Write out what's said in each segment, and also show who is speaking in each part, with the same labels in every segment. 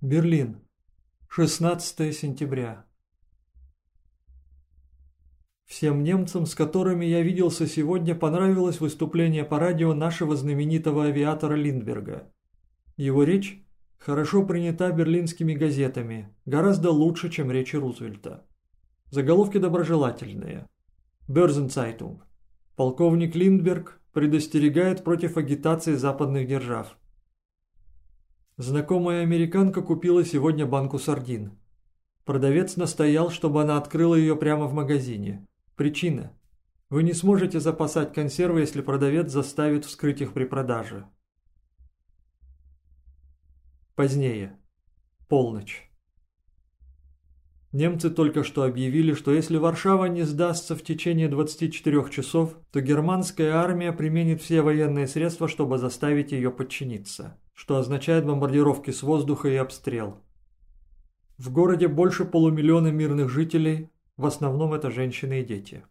Speaker 1: Берлин. 16 сентября. Всем немцам, с которыми я виделся сегодня, понравилось выступление по радио нашего знаменитого авиатора Линдберга. Его речь хорошо принята берлинскими газетами, гораздо лучше, чем речи Рузвельта. Заголовки доброжелательные. Бörsenzeitung. Полковник Линдберг предостерегает против агитации западных держав. Знакомая американка купила сегодня банку сардин. Продавец настоял, чтобы она открыла ее прямо в магазине. Причина. Вы не сможете запасать консервы, если продавец заставит вскрыть их при продаже. Позднее. Полночь. Немцы только что объявили, что если Варшава не сдастся в течение 24 часов, то германская армия применит все военные средства, чтобы заставить ее подчиниться, что означает бомбардировки с воздуха и обстрел. В городе больше полумиллиона мирных жителей, в основном это женщины и дети.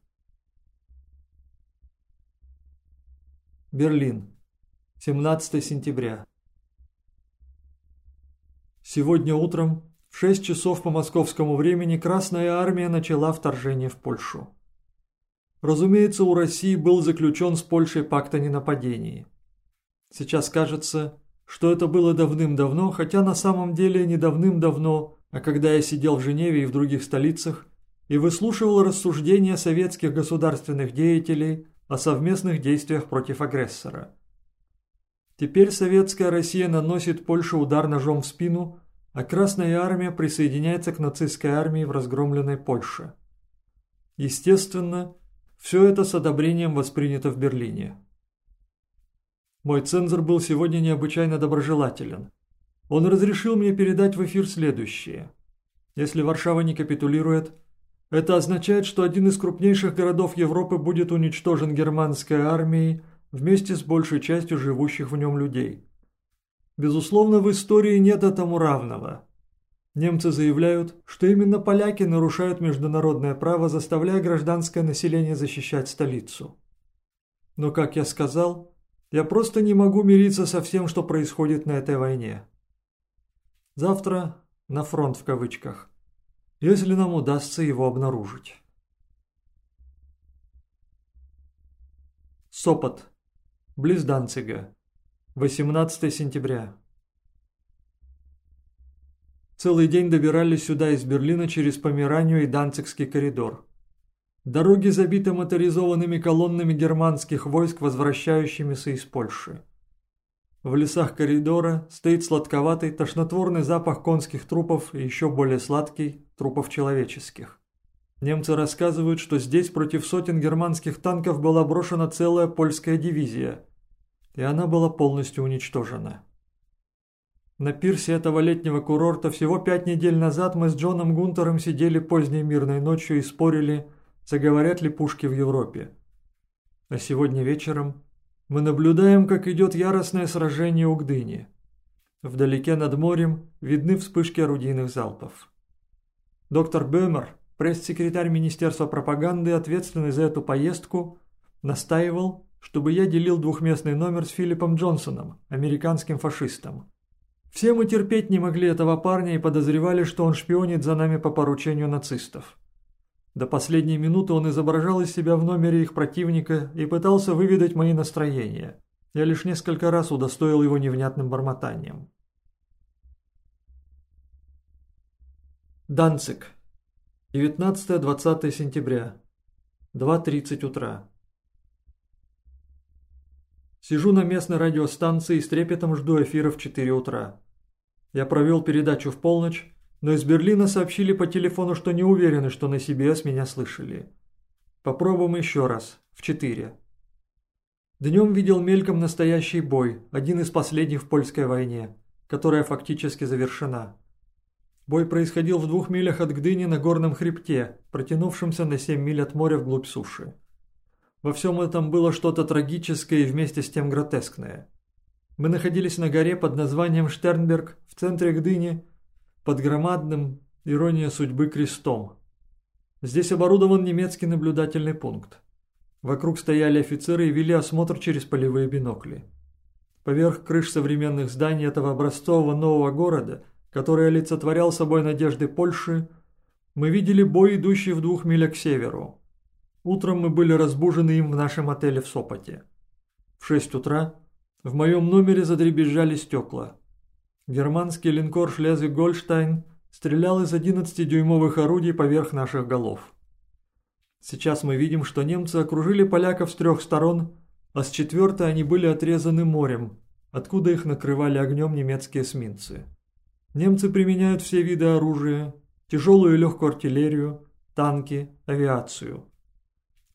Speaker 1: Берлин. 17 сентября. Сегодня утром в 6 часов по московскому времени Красная Армия начала вторжение в Польшу. Разумеется, у России был заключен с Польшей пакт о ненападении. Сейчас кажется, что это было давным-давно, хотя на самом деле не давным-давно, а когда я сидел в Женеве и в других столицах, и выслушивал рассуждения советских государственных деятелей о совместных действиях против агрессора. Теперь советская Россия наносит Польше удар ножом в спину, а Красная Армия присоединяется к нацистской армии в разгромленной Польше. Естественно, все это с одобрением воспринято в Берлине. Мой цензор был сегодня необычайно доброжелателен. Он разрешил мне передать в эфир следующее. Если Варшава не капитулирует – это означает, что один из крупнейших городов Европы будет уничтожен германской армией вместе с большей частью живущих в нем людей. Безусловно, в истории нет этому равного. Немцы заявляют, что именно поляки нарушают международное право, заставляя гражданское население защищать столицу. Но, как я сказал, я просто не могу мириться со всем, что происходит на этой войне. Завтра на фронт в кавычках – если нам удастся его обнаружить. Сопот. Близ Данцига. 18 сентября. Целый день добирались сюда из Берлина через Померанию и Данцигский коридор. Дороги забиты моторизованными колоннами германских войск, возвращающимися из Польши. В лесах коридора стоит сладковатый, тошнотворный запах конских трупов и еще более сладкий – трупов человеческих. Немцы рассказывают, что здесь против сотен германских танков была брошена целая польская дивизия, и она была полностью уничтожена. На пирсе этого летнего курорта всего пять недель назад мы с Джоном Гунтером сидели поздней мирной ночью и спорили, заговорят ли пушки в Европе. А сегодня вечером мы наблюдаем, как идет яростное сражение у Гдыни. Вдалеке над морем видны вспышки орудийных залпов. Доктор Бöhmer, пресс-секретарь Министерства пропаганды, ответственный за эту поездку, настаивал, чтобы я делил двухместный номер с Филиппом Джонсоном, американским фашистом. Все мы терпеть не могли этого парня и подозревали, что он шпионит за нами по поручению нацистов. До последней минуты он изображал из себя в номере их противника и пытался выведать мои настроения. Я лишь несколько раз удостоил его невнятным бормотанием. Данцик. 19-20 сентября. 2.30 утра. Сижу на местной радиостанции и с трепетом жду эфира в 4 утра. Я провел передачу в полночь, но из Берлина сообщили по телефону, что не уверены, что на CBS меня слышали. Попробуем еще раз, в четыре. Днем видел мельком настоящий бой, один из последних в польской войне, которая фактически завершена. Бой происходил в двух милях от Гдыни на горном хребте, протянувшемся на семь миль от моря вглубь суши. Во всем этом было что-то трагическое и вместе с тем гротескное. Мы находились на горе под названием Штернберг в центре Гдыни, под громадным, ирония судьбы, крестом. Здесь оборудован немецкий наблюдательный пункт. Вокруг стояли офицеры и вели осмотр через полевые бинокли. Поверх крыш современных зданий этого образцового нового города который олицетворял собой надежды Польши, мы видели бой, идущий в двух милях к северу. Утром мы были разбужены им в нашем отеле в Сопоте. В шесть утра в моем номере задребезжали стекла. Германский линкор «Шлезвиг-Гольштайн» стрелял из 11-дюймовых орудий поверх наших голов. Сейчас мы видим, что немцы окружили поляков с трех сторон, а с четвертой они были отрезаны морем, откуда их накрывали огнем немецкие эсминцы. Немцы применяют все виды оружия, тяжелую и легкую артиллерию, танки, авиацию.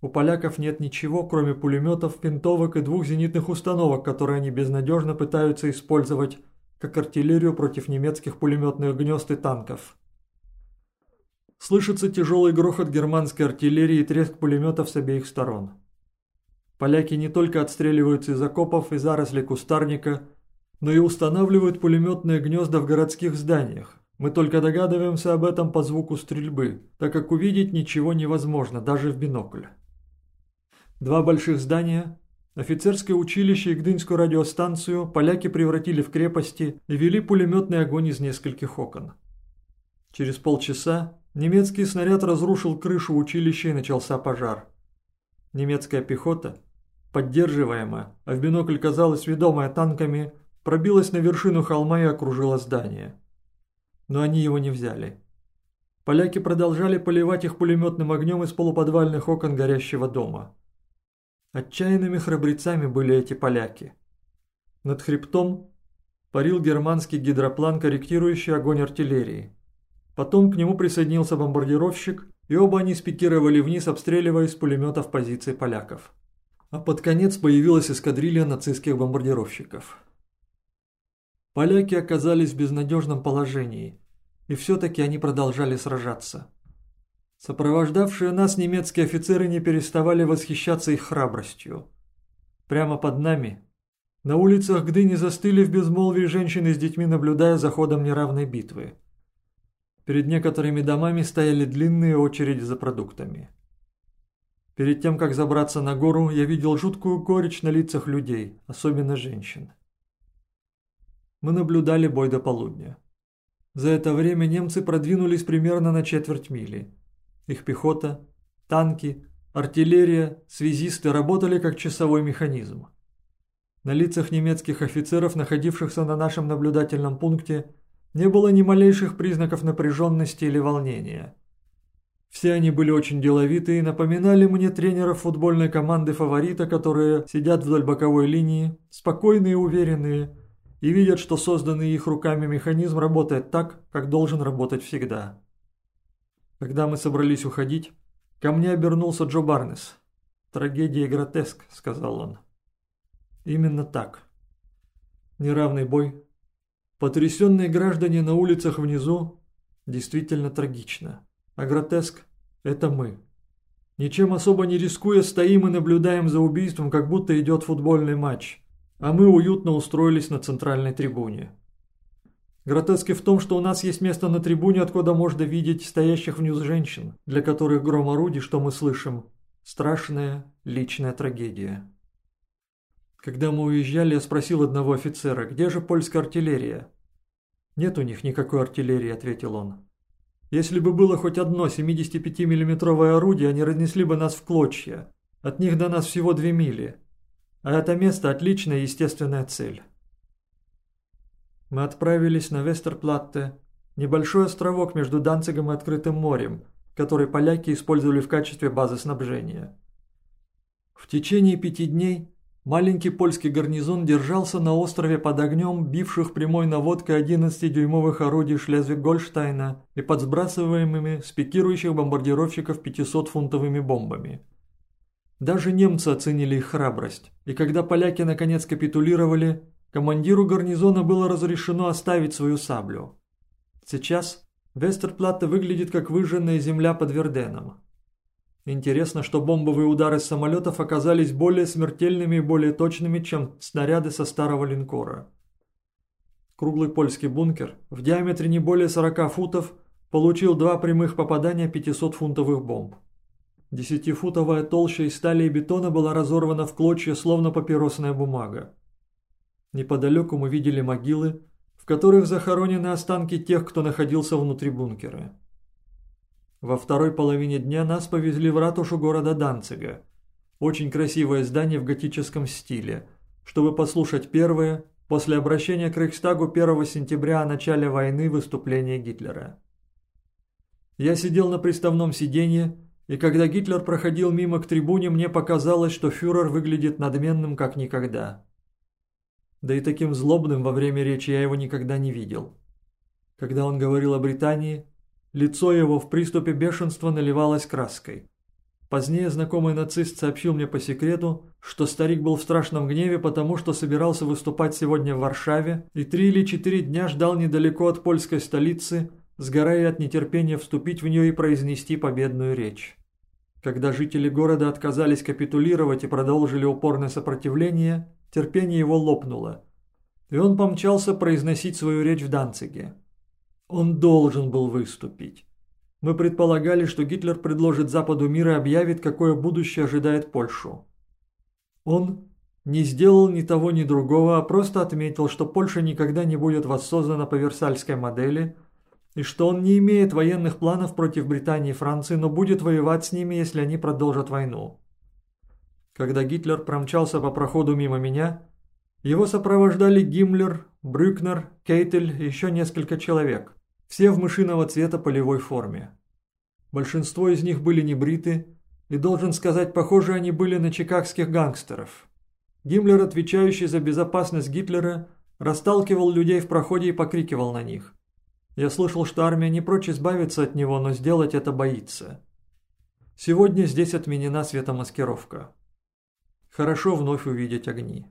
Speaker 1: У поляков нет ничего, кроме пулеметов, винтовок и двух зенитных установок, которые они безнадежно пытаются использовать как артиллерию против немецких пулеметных гнезд и танков. Слышится тяжелый грохот германской артиллерии и треск пулеметов с обеих сторон. Поляки не только отстреливаются из окопов и зарослей кустарника, но и устанавливают пулеметные гнезда в городских зданиях. Мы только догадываемся об этом по звуку стрельбы, так как увидеть ничего невозможно, даже в бинокль. Два больших здания, офицерское училище и Гдынскую радиостанцию поляки превратили в крепости и вели пулеметный огонь из нескольких окон. Через полчаса немецкий снаряд разрушил крышу училища и начался пожар. Немецкая пехота, поддерживаемая, а в бинокль казалось ведомая танками, пробилась на вершину холма и окружила здание. Но они его не взяли. Поляки продолжали поливать их пулеметным огнем из полуподвальных окон горящего дома. Отчаянными храбрецами были эти поляки. Над хребтом парил германский гидроплан, корректирующий огонь артиллерии. Потом к нему присоединился бомбардировщик, и оба они спикировали вниз, обстреливая из пулеметов позиции поляков. А под конец появилась эскадрилья нацистских бомбардировщиков. Поляки оказались в безнадежном положении, и все-таки они продолжали сражаться. Сопровождавшие нас немецкие офицеры не переставали восхищаться их храбростью. Прямо под нами, на улицах Гдыни застыли в безмолвии женщины с детьми, наблюдая за ходом неравной битвы. Перед некоторыми домами стояли длинные очереди за продуктами. Перед тем, как забраться на гору, я видел жуткую горечь на лицах людей, особенно женщин. Мы наблюдали бой до полудня. За это время немцы продвинулись примерно на четверть мили. Их пехота, танки, артиллерия, связисты работали как часовой механизм. На лицах немецких офицеров, находившихся на нашем наблюдательном пункте, не было ни малейших признаков напряженности или волнения. Все они были очень деловиты и напоминали мне тренеров футбольной команды фаворита, которые сидят вдоль боковой линии, спокойные и уверенные, и видят, что созданный их руками механизм работает так, как должен работать всегда. Когда мы собрались уходить, ко мне обернулся Джо Барнес. «Трагедия и гротеск», — сказал он. «Именно так. Неравный бой. Потрясенные граждане на улицах внизу действительно трагично. А гротеск — это мы. Ничем особо не рискуя, стоим и наблюдаем за убийством, как будто идет футбольный матч а мы уютно устроились на центральной трибуне. Гротески в том, что у нас есть место на трибуне, откуда можно видеть стоящих внизу женщин, для которых гром орудий, что мы слышим, страшная личная трагедия. Когда мы уезжали, я спросил одного офицера, где же польская артиллерия? «Нет у них никакой артиллерии», — ответил он. «Если бы было хоть одно 75-миллиметровое орудие, они разнесли бы нас в клочья. От них до нас всего две мили. А это место – отличная естественная цель. Мы отправились на Вестерплатте, небольшой островок между Данцигом и Открытым морем, который поляки использовали в качестве базы снабжения. В течение пяти дней маленький польский гарнизон держался на острове под огнем бивших прямой наводкой 11-дюймовых орудий Шлезвиг-Гольштайна и под сбрасываемыми с пикирующих бомбардировщиков 500-фунтовыми бомбами. Даже немцы оценили их храбрость, и когда поляки наконец капитулировали, командиру гарнизона было разрешено оставить свою саблю. Сейчас Вестерплатте выглядит как выжженная земля под Верденом. Интересно, что бомбовые удары самолетов оказались более смертельными и более точными, чем снаряды со старого линкора. Круглый польский бункер в диаметре не более 40 футов получил два прямых попадания 500-фунтовых бомб. Десятифутовая толща из стали и бетона была разорвана в клочья, словно папиросная бумага. Неподалеку мы видели могилы, в которых захоронены останки тех, кто находился внутри бункера. Во второй половине дня нас повезли в ратушу города Данцига, очень красивое здание в готическом стиле, чтобы послушать первое, после обращения к Рейхстагу 1 сентября о начале войны выступление Гитлера. Я сидел на приставном сиденье, и когда Гитлер проходил мимо к трибуне, мне показалось, что фюрер выглядит надменным как никогда. Да и таким злобным во время речи я его никогда не видел. Когда он говорил о Британии, лицо его в приступе бешенства наливалось краской. Позднее знакомый нацист сообщил мне по секрету, что старик был в страшном гневе, потому что собирался выступать сегодня в Варшаве и три или четыре дня ждал недалеко от польской столицы, сгорая от нетерпения вступить в нее и произнести победную речь. Когда жители города отказались капитулировать и продолжили упорное сопротивление, терпение его лопнуло, и он помчался произносить свою речь в Данциге. Он должен был выступить. Мы предполагали, что Гитлер предложит Западу мира и объявит, какое будущее ожидает Польшу. Он не сделал ни того, ни другого, а просто отметил, что Польша никогда не будет воссоздана по Версальской модели – и что он не имеет военных планов против Британии и Франции, но будет воевать с ними, если они продолжат войну. Когда Гитлер промчался по проходу мимо меня, его сопровождали Гиммлер, Брюкнер, Кейтель и еще несколько человек, все в мышиного цвета полевой форме. Большинство из них были не бриты, и, должен сказать, похожи они были на чикагских гангстеров. Гиммлер, отвечающий за безопасность Гитлера, расталкивал людей в проходе и покрикивал на них – я слышал, что армия не прочь избавиться от него, но сделать это боится. Сегодня здесь отменена светомаскировка. Хорошо вновь увидеть огни.